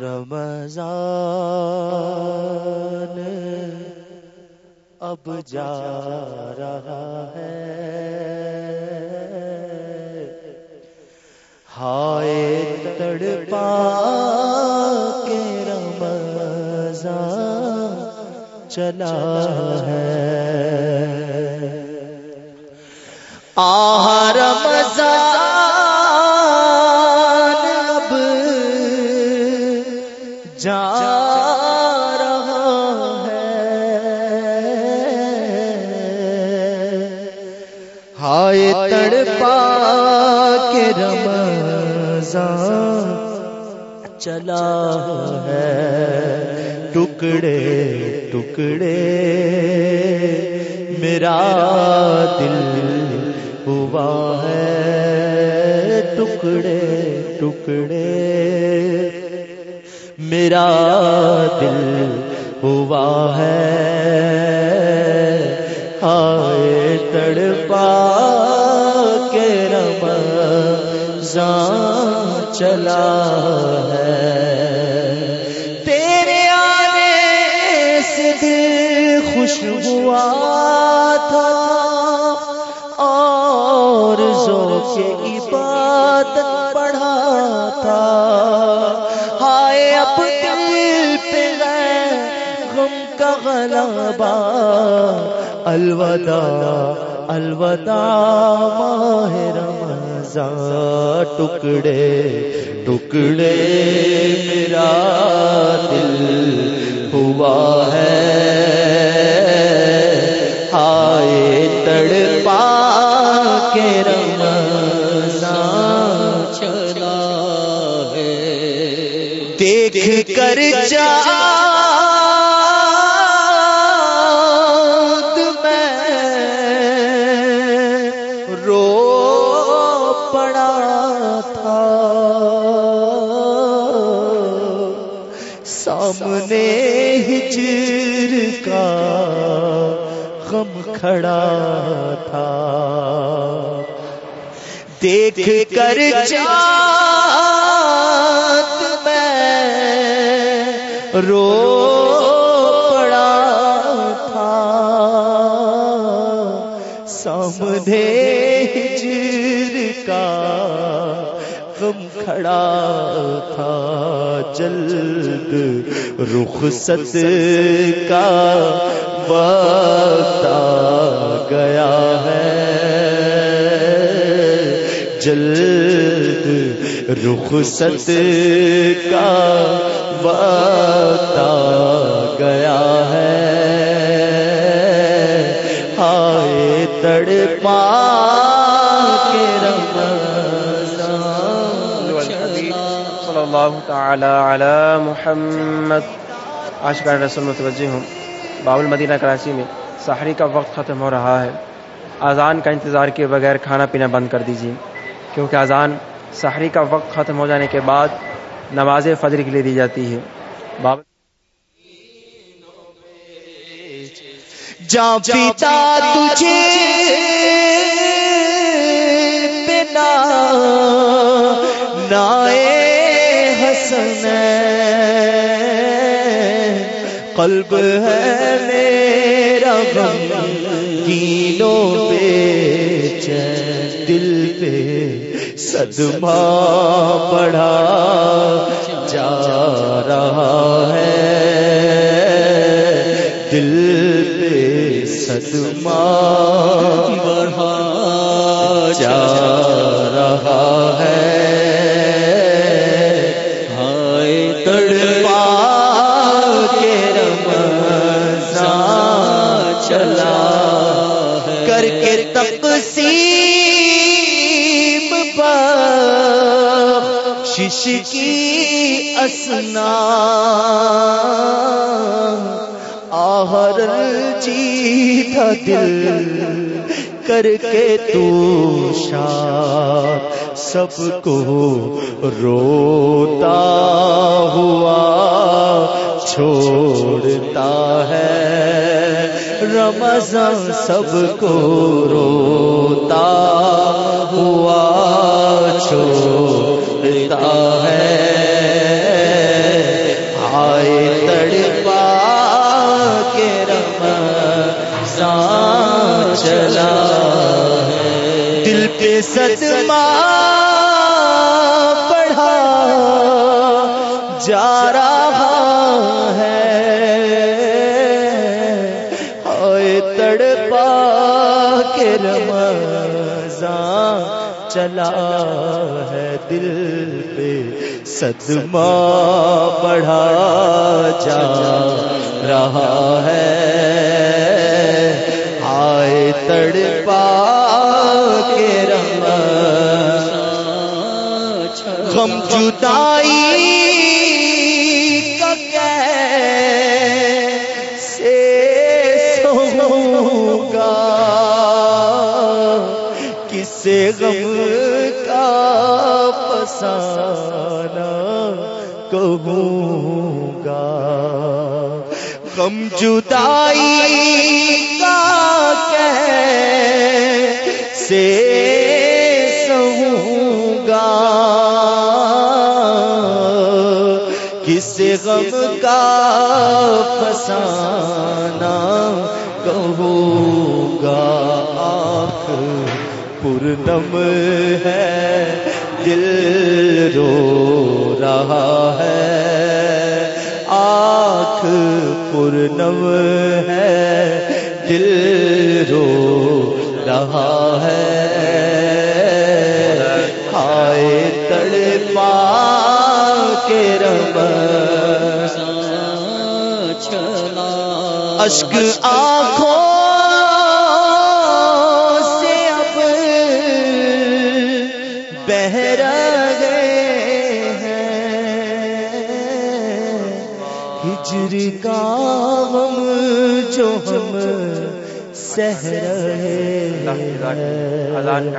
رمضان اب جا رہا ہے۔ ہائے تڑپا کے رمضان چلا ہے۔ تڑپا کے رمضان چلا ہے ٹکڑے ٹکڑے میرا دل ہوا ہے ٹکڑے ٹکڑے میرا دل ہوا ہے آئے تڑپا چلا ہے۔ تیرے آنے سے دل خوش ہوا تھا۔ اور زو کے عبادت پڑھا تھا۔ ہائے اب دل پہ ہے غم کا غلبہ۔ الوداع الوداع ماہ رمضان۔ ٹکڑے ٹکڑے میرا دل ہوا ہے۔ ہائے تڑپا کے رمضان چلا ہے۔ دیکھ کر چاند سامنے ہجر کا غم کھڑا تھا۔ دیکھ کر چاند میں رو پڑا تھا۔ سامنے ہجر کا غم کھڑا تھا۔ جلد رخصت کا وقت آ گیا ہے۔ جلد رخصت کا وقت آ گیا ہے۔ ہائے تڑپا کے رمضان اللہ تعالی علی محمد۔ عاشقان رسول متوجہ ہوں باب المدینہ کراچی میں سحری کا وقت ختم ہو رہا ہے۔ اذان کا انتظار کیے بغیر کھانا پینا بند کر دیجیے کیونکہ اذان سحری کا وقت ختم ہو جانے کے بعد نماز فجر کے لیے دی جاتی ہے۔ باب جا پیتا تجھے بنا۔ قلب ہے میرا غم، کینوں پہ چین، دل پہ صدمہ بڑھا جا رہا ہے۔ دل پہ صدمہ بڑھا جا بخشش کی اسنا آہر جی تھا دل کر کے تو شاد سب کو روتا ہوا چھوڑتا ہے رمضان سب کو روتا یہ صدمہ بڑھا جا رہا ہے۔ ہوئے تڑپا کے رمضان چلا ہے۔ دل پہ صدمہ بڑھا جا رہا ہے۔ جدائی کا کیسے سہوں گا غم کا پسانا کہوں گا؟ غم جدائی کا کیسے غم کا فسانہ کہوں گا آنکھ پورنم ہے، دل رو رہا ہے۔ آنکھ پورنم ہے، دل رو رہا ہے۔ ہائے تڑپا کے رب اشک آنکھوں سے اب بہ رہے ہیں۔ ہجر کا غم جو ہم سہ رہے